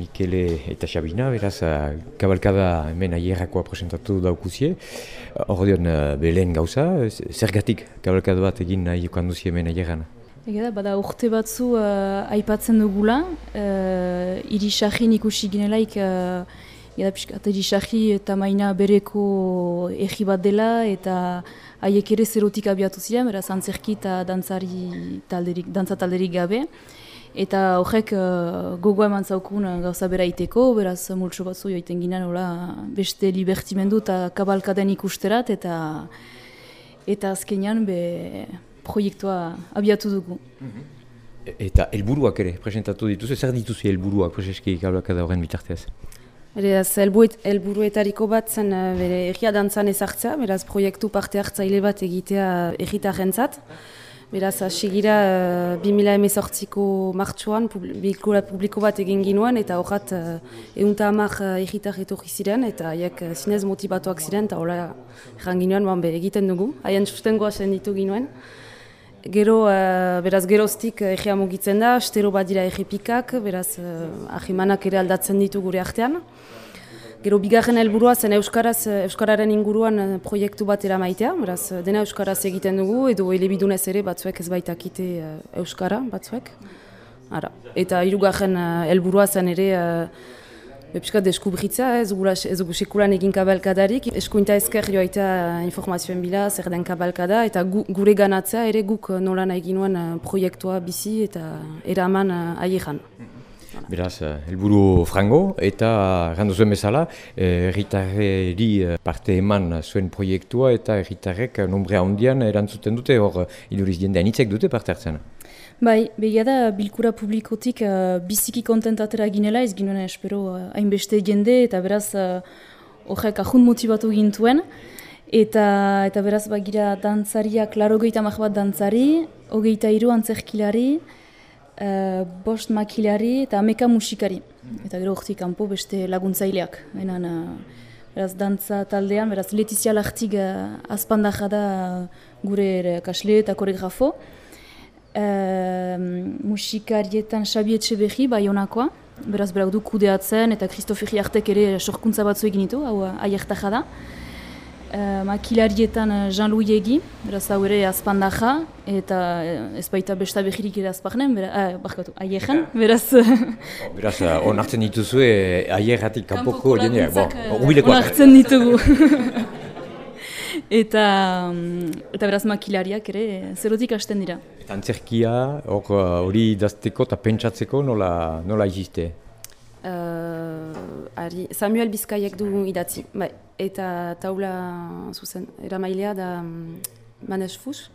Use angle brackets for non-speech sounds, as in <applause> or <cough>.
Mikele eta Xabina, beraz, uh, kabalkada hemen aierrakoa presentatu daukuzie. Hor dion, uh, belen gauza, zergatik kabalkada bat egin nahi duzie hemen aierran? Ega bada urte batzu uh, aipatzen dugula, uh, irisahin ikusi ginelaik, uh, Eta piskat, eta maina bereko egi bat dela eta haiek ere zerotik abiatu ziren, beraz antzerki eta dantzari talderik, dantza talderik gabe. Eta horrek uh, gogoa eman zaukun uh, gauza bera iteko, beraz multso batzu joiten ginen beste libertimendu eta kabalkaden ikusterat eta eta azkenean be proiektua abiatu dugu. Mhm. Eta helburuak ere, presentatu dituzu, zer dituzu helburuak preseski kabalkada horren bitarteaz? Beraz, helburuetariko bat zen uh, bere egia dantzan ezartzea, beraz proiektu parte hartzaile bat egitea egitaren zat. Beraz, asigira uh, 2000 emezortziko martxuan bilkura publiko bat egin ginuen eta horrat uh, eunta amak uh, egitar etorri ziren eta haiek uh, zinez motibatuak ziren eta hola erran ginuen bon, be, egiten dugu. Haien sustengoa zen ditu ginuen. Gero, uh, beraz, geroztik uh, egia mugitzen da, estero bat dira egipikak, beraz, uh, ahimanak ere aldatzen ditu gure artean. Gero, bigarren helburua zen Euskaraz, Euskararen inguruan proiektu bat eramaitea, beraz, dena Euskaraz egiten dugu, edo elebidunez ere batzuek ez baitakite Euskara batzuek. Ara. Eta hirugarren helburua zen ere, Epskat deskubritza, ez dugu sekulan egin kabalkadarik. Eskuinta ezker joaita informazioen bila, zer den kabalkada, eta gu, gure ganatzea ere guk nola nahi ginuen uh, proiektua bizi eta eraman aieran. Beraz, uh, helburu frango eta gandu zuen bezala, erritarreri parte eman zuen proiektua eta erritarrek nombrea hondian erantzuten dute, hor iduriz jendean hitzek dute parte hartzen. Bai, begia da bilkura publikotik uh, biziki kontentatera ginela, ez ginuen espero uh, hainbeste jende eta beraz horrek uh, ahun motibatu gintuen. Eta, eta beraz bagira dantzariak, laro gehieta bat dantzari, hogeita iru antzerkilari, uh, bost makilari eta ameka musikari. Eta gero hortik kanpo beste laguntzaileak. Benan, uh, beraz dantza taldean, beraz Letizia Lartig uh, da gure kasle eta koregrafo e, musikarietan Xabi Etxeberri, bai honakoa, beraz berak du kudeatzen eta Kristofi Artek ere sorkuntza batzu egin ditu, hau aiertaja da. E, makilarietan Jean-Louis Egi, beraz hau ere azpandaja, eta ez baita besta behirik ere azpagnen, beraz, ah, barkatu, aierren, beraz... beraz, onartzen dituzu, aierratik kanpoko jeneak, bon, onartzen ditugu. <laughs> eta mm, eta beraz makilariak ere zerotik hasten dira. Eta antzerkia uh, hori idazteko eta pentsatzeko nola, nola iziste? Uh, ari, Samuel Bizkaiek du idatzi, bai. eta taula zuzen, eramailea da um, Manes Fus.